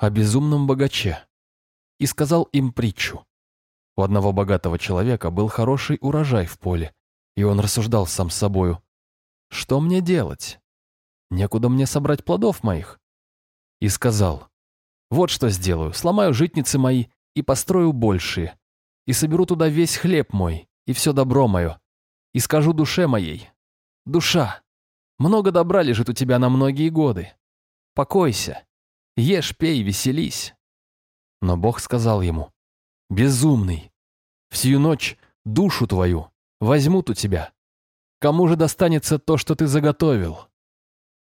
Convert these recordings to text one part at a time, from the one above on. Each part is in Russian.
о безумном богаче и сказал им притчу. У одного богатого человека был хороший урожай в поле, и он рассуждал сам с собою. «Что мне делать? Некуда мне собрать плодов моих». И сказал, «Вот что сделаю, сломаю житницы мои и построю большие, и соберу туда весь хлеб мой и все добро мое, и скажу душе моей, «Душа, много добра лежит у тебя на многие годы. Покойся, ешь, пей, веселись». Но Бог сказал ему, «Безумный, всю ночь душу твою возьмут у тебя. Кому же достанется то, что ты заготовил?»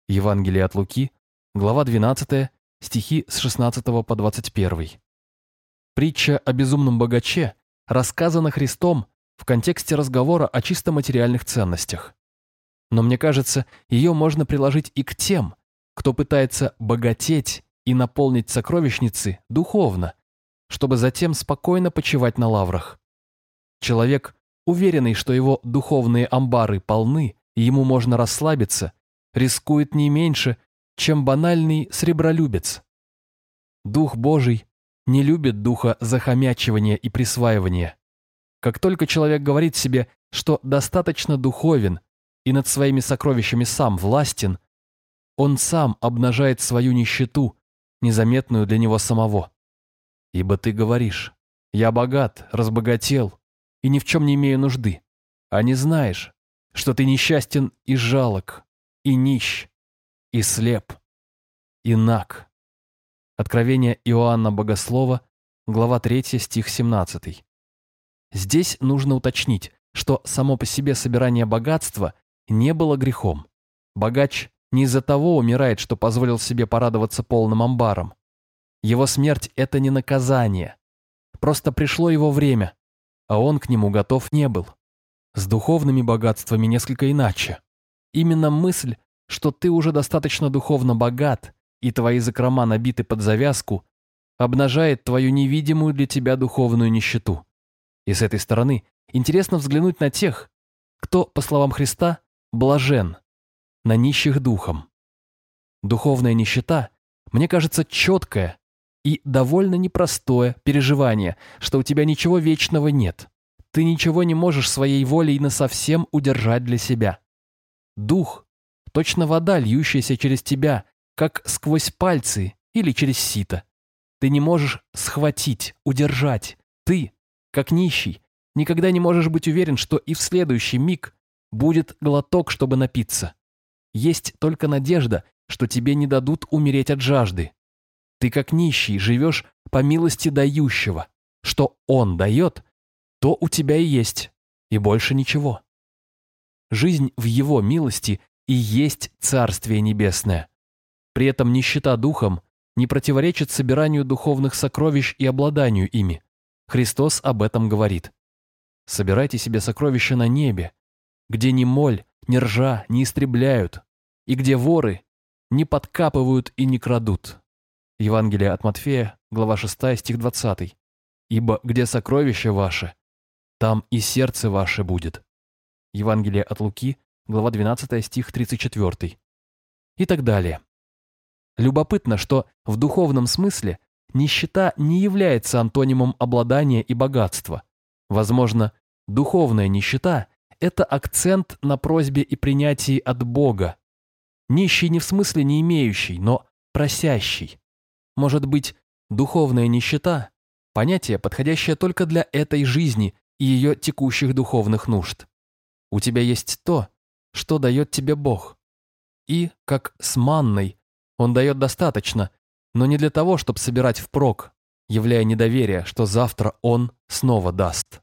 Евангелие от Луки, глава 12, стихи с 16 по 21. Притча о безумном богаче рассказана Христом в контексте разговора о чисто материальных ценностях. Но мне кажется, ее можно приложить и к тем, кто пытается богатеть и наполнить сокровищницы духовно, чтобы затем спокойно почивать на лаврах. Человек, уверенный, что его духовные амбары полны, и ему можно расслабиться, рискует не меньше, чем банальный сребролюбец. Дух Божий не любит духа захомячивания и присваивания. Как только человек говорит себе, что достаточно духовен и над своими сокровищами сам властен, он сам обнажает свою нищету, незаметную для него самого. Ибо ты говоришь, я богат, разбогател и ни в чем не имею нужды, а не знаешь, что ты несчастен и жалок, и нищ, и слеп, и наг. Откровение Иоанна Богослова, глава 3, стих 17. Здесь нужно уточнить, что само по себе собирание богатства не было грехом. Богач не из-за того умирает, что позволил себе порадоваться полным амбаром. Его смерть – это не наказание. Просто пришло его время, а он к нему готов не был. С духовными богатствами несколько иначе. Именно мысль, что ты уже достаточно духовно богат, и твои закрома набиты под завязку, обнажает твою невидимую для тебя духовную нищету. И с этой стороны интересно взглянуть на тех, кто, по словам Христа, блажен, на нищих духом. Духовная нищета, мне кажется, четкое и довольно непростое переживание, что у тебя ничего вечного нет. Ты ничего не можешь своей волей насовсем удержать для себя. Дух – точно вода, льющаяся через тебя, как сквозь пальцы или через сито. Ты не можешь схватить, удержать. Ты, как нищий, никогда не можешь быть уверен, что и в следующий миг будет глоток, чтобы напиться. Есть только надежда, что тебе не дадут умереть от жажды. Ты как нищий живешь по милости дающего. Что он дает, то у тебя и есть, и больше ничего. Жизнь в его милости и есть Царствие Небесное. При этом нищета духом не противоречит собиранию духовных сокровищ и обладанию ими. Христос об этом говорит. Собирайте себе сокровища на небе, где ни моль, ни ржа не истребляют, и где воры не подкапывают и не крадут. Евангелие от Матфея, глава 6, стих 20. «Ибо где сокровище ваше, там и сердце ваше будет». Евангелие от Луки, глава 12, стих 34. И так далее. Любопытно, что в духовном смысле нищета не является антонимом обладания и богатства. Возможно, духовная нищета это акцент на просьбе и принятии от Бога. Нищий не в смысле не имеющий, но просящий. Может быть, духовная нищета – понятие, подходящее только для этой жизни и ее текущих духовных нужд. У тебя есть то, что дает тебе Бог. И, как с манной, Он дает достаточно, но не для того, чтобы собирать впрок, являя недоверие, что завтра Он снова даст.